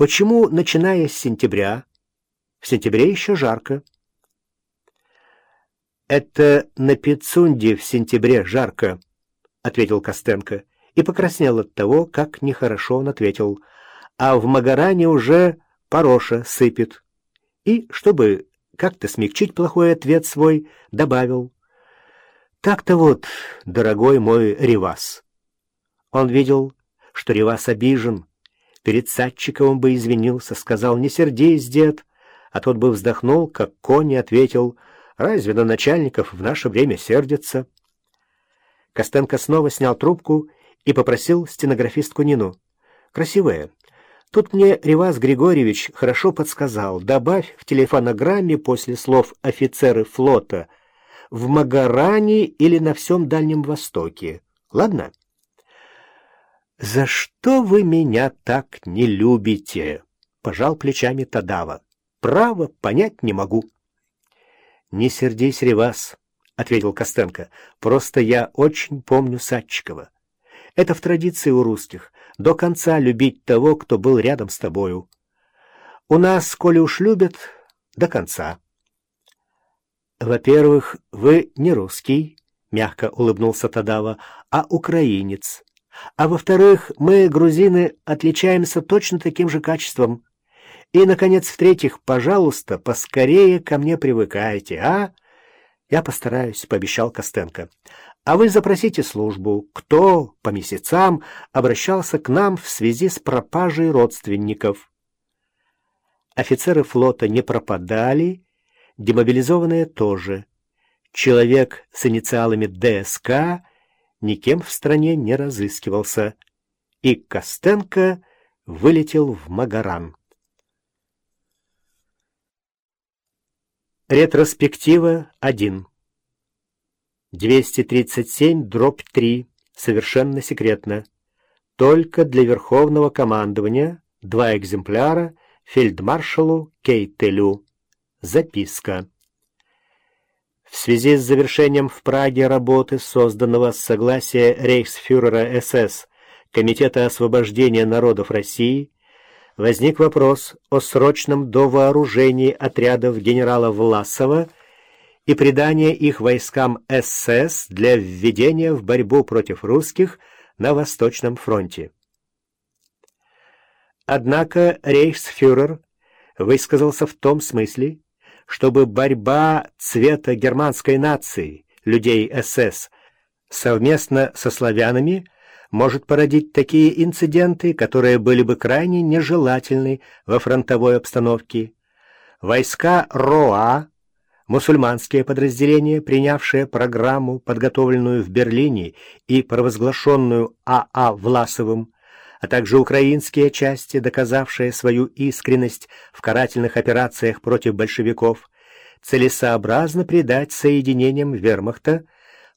Почему, начиная с сентября, в сентябре еще жарко? «Это на Пицунде в сентябре жарко», — ответил Костенко, и покраснел от того, как нехорошо он ответил. «А в Магаране уже пороша сыпет». И, чтобы как-то смягчить плохой ответ свой, добавил. «Так-то вот, дорогой мой Ривас». Он видел, что Ривас обижен. Перед Садчиковым бы извинился, сказал «Не сердись, дед», а тот бы вздохнул, как конь, и ответил — Разве на начальников в наше время сердятся? Костенко снова снял трубку и попросил стенографистку Нину. «Красивая. Тут мне Ривас Григорьевич хорошо подсказал. Добавь в телефонограмме после слов «офицеры флота» в Магаране или на всем Дальнем Востоке. Ладно?» «За что вы меня так не любите?» — пожал плечами Тадава. «Право понять не могу». «Не сердись, Ревас», — ответил Костенко. «Просто я очень помню Садчикова. Это в традиции у русских — до конца любить того, кто был рядом с тобою. У нас, коли уж любят, до конца». «Во-первых, вы не русский», — мягко улыбнулся Тадава, — «а украинец. А во-вторых, мы, грузины, отличаемся точно таким же качеством». И, наконец, в-третьих, пожалуйста, поскорее ко мне привыкайте, а? Я постараюсь, — пообещал Костенко. А вы запросите службу, кто по месяцам обращался к нам в связи с пропажей родственников. Офицеры флота не пропадали, демобилизованные тоже. Человек с инициалами ДСК никем в стране не разыскивался. И Костенко вылетел в Магаран. Ретроспектива 1. 237, дробь 3. Совершенно секретно. Только для Верховного командования. Два экземпляра. Фельдмаршалу Кейтелю. Записка. В связи с завершением в Праге работы, созданного с согласия рейхсфюрера СС Комитета освобождения народов России, возник вопрос о срочном довооружении отрядов генерала Власова и придании их войскам СС для введения в борьбу против русских на Восточном фронте. Однако рейхсфюрер высказался в том смысле, чтобы борьба цвета германской нации, людей СС, совместно со славянами – может породить такие инциденты, которые были бы крайне нежелательны во фронтовой обстановке. Войска РОА, мусульманские подразделения, принявшие программу, подготовленную в Берлине и провозглашенную АА а Власовым, а также украинские части, доказавшие свою искренность в карательных операциях против большевиков, целесообразно придать соединениям вермахта,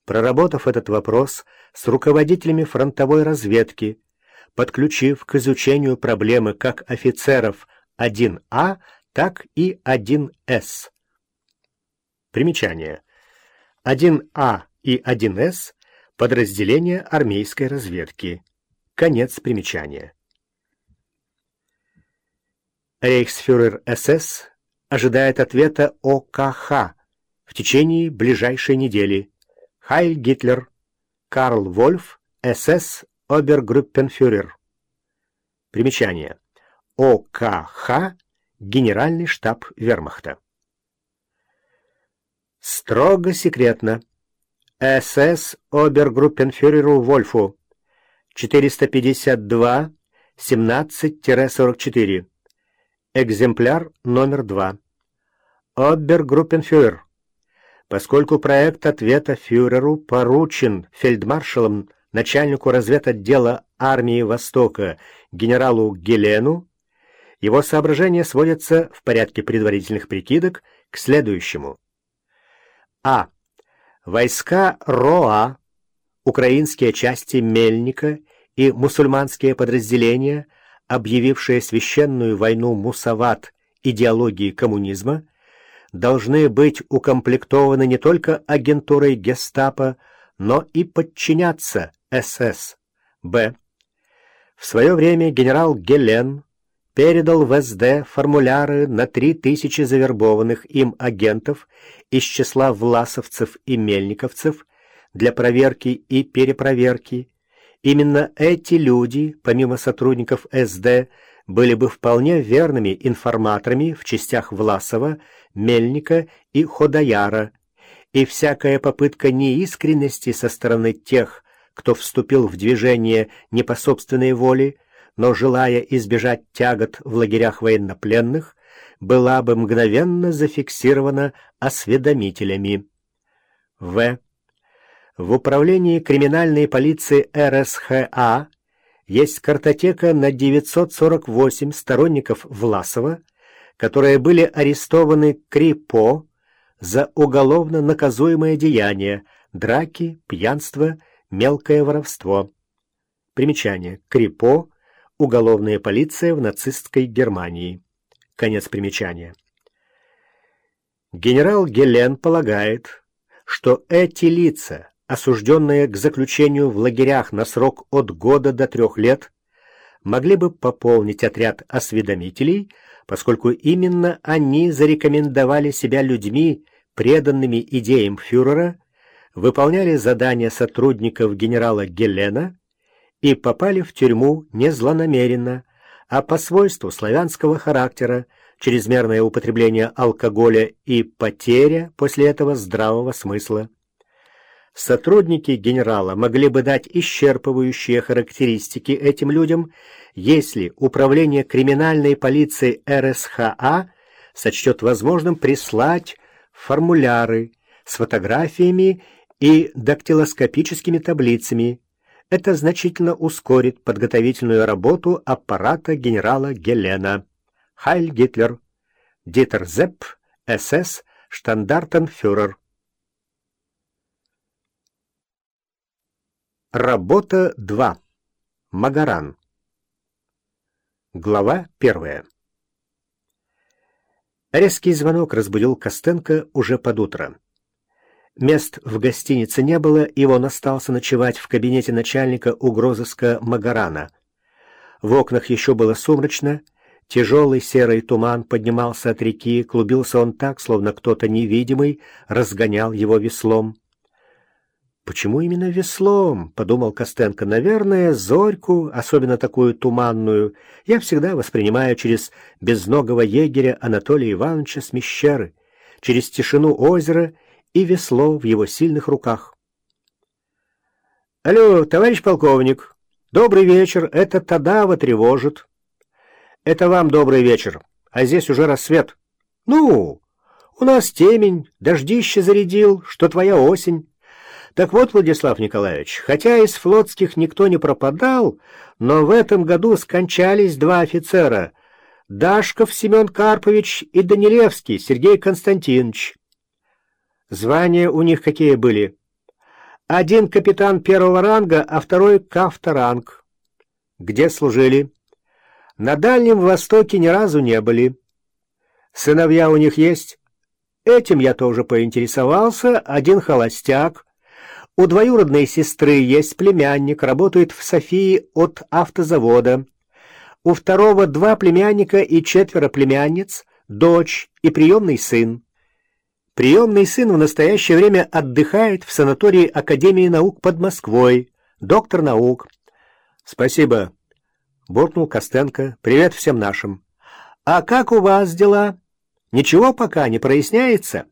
проработав этот вопрос – с руководителями фронтовой разведки, подключив к изучению проблемы как офицеров 1А, так и 1С. Примечание. 1А и 1С – подразделения армейской разведки. Конец примечания. Рейхсфюрер СС ожидает ответа ОКХ в течение ближайшей недели. Хайль Гитлер – Карл Вольф, СС Обергруппенфюрер. Примечание. ОКХ, Генеральный штаб Вермахта. Строго секретно. СС Обергруппенфюреру Вольфу. 452 17-44. Экземпляр номер 2. Обергруппенфюрер поскольку проект ответа фюреру поручен фельдмаршалом начальнику разведотдела армии Востока генералу Гелену, его соображения сводятся в порядке предварительных прикидок к следующему. А. Войска РОА, украинские части Мельника и мусульманские подразделения, объявившие священную войну Мусават идеологии коммунизма, должны быть укомплектованы не только агентурой гестапо, но и подчиняться СС. Б. В свое время генерал Гелен передал в СД формуляры на три тысячи завербованных им агентов из числа власовцев и мельниковцев для проверки и перепроверки. Именно эти люди, помимо сотрудников СД, были бы вполне верными информаторами в частях Власова, Мельника и Ходояра, и всякая попытка неискренности со стороны тех, кто вступил в движение не по собственной воле, но желая избежать тягот в лагерях военнопленных, была бы мгновенно зафиксирована осведомителями. В. В управлении криминальной полиции РСХА есть картотека на 948 сторонников Власова, которые были арестованы КРИПО за уголовно наказуемое деяние драки, пьянство, мелкое воровство. Примечание. КРИПО Уголовная полиция в нацистской Германии. Конец примечания. Генерал Гелен полагает, что эти лица, осужденные к заключению в лагерях на срок от года до трех лет, могли бы пополнить отряд осведомителей, поскольку именно они зарекомендовали себя людьми, преданными идеям фюрера, выполняли задания сотрудников генерала Гелена и попали в тюрьму не злонамеренно, а по свойству славянского характера, чрезмерное употребление алкоголя и потеря после этого здравого смысла. Сотрудники генерала могли бы дать исчерпывающие характеристики этим людям, если управление криминальной полиции РСХА сочтет возможным прислать формуляры с фотографиями и дактилоскопическими таблицами, это значительно ускорит подготовительную работу аппарата генерала Гелена. Хайль Гитлер. Дитер Зепп, СС, Штандартенфюрер. Работа 2. Магаран. Глава 1. Резкий звонок разбудил Костенко уже под утро. Мест в гостинице не было, и он остался ночевать в кабинете начальника угрозыска Магарана. В окнах еще было сумрачно, тяжелый серый туман поднимался от реки, клубился он так, словно кто-то невидимый разгонял его веслом. «Почему именно веслом?» — подумал Костенко. «Наверное, зорьку, особенно такую туманную, я всегда воспринимаю через безногого егеря Анатолия Ивановича с Мещеры, через тишину озера и весло в его сильных руках. «Алло, товарищ полковник, добрый вечер, это Тадава тревожит». «Это вам добрый вечер, а здесь уже рассвет». «Ну, у нас темень, дождище зарядил, что твоя осень». Так вот, Владислав Николаевич, хотя из флотских никто не пропадал, но в этом году скончались два офицера — Дашков Семен Карпович и Данилевский Сергей Константинович. Звания у них какие были? Один капитан первого ранга, а второй кавторанг. Где служили? На Дальнем Востоке ни разу не были. Сыновья у них есть? Этим я тоже поинтересовался. Один холостяк. У двоюродной сестры есть племянник, работает в Софии от автозавода. У второго два племянника и четверо племянниц, дочь и приемный сын. Приемный сын в настоящее время отдыхает в санатории Академии наук под Москвой. Доктор наук. Спасибо, буркнул Костенко. Привет всем нашим. А как у вас дела? Ничего пока не проясняется?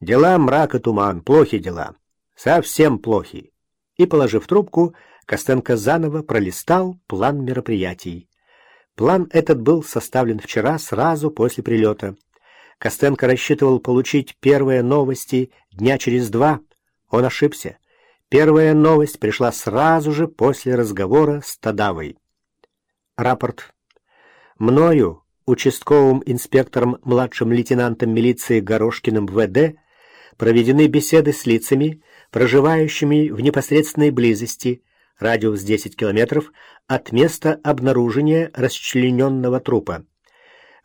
Дела мрак и туман, плохи дела. Совсем плохи. И, положив трубку, Костенко заново пролистал план мероприятий. План этот был составлен вчера сразу после прилета. Костенко рассчитывал получить первые новости дня через два. Он ошибся. Первая новость пришла сразу же после разговора с Тадавой. Рапорт. Мною, участковым инспектором, младшим лейтенантом милиции Горошкиным ВД, проведены беседы с лицами, проживающими в непосредственной близости, радиус 10 километров, от места обнаружения расчлененного трупа.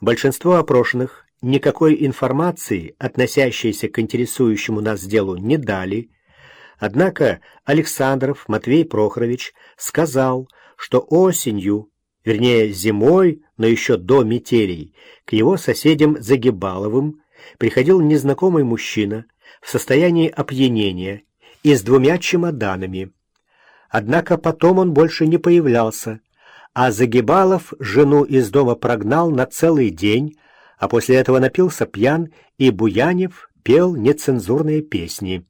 Большинство опрошенных никакой информации, относящейся к интересующему нас делу, не дали. Однако Александров Матвей Прохорович сказал, что осенью Вернее, зимой, но еще до метелей, к его соседям Загибаловым приходил незнакомый мужчина в состоянии опьянения и с двумя чемоданами. Однако потом он больше не появлялся, а Загибалов жену из дома прогнал на целый день, а после этого напился пьян, и Буянев пел нецензурные песни.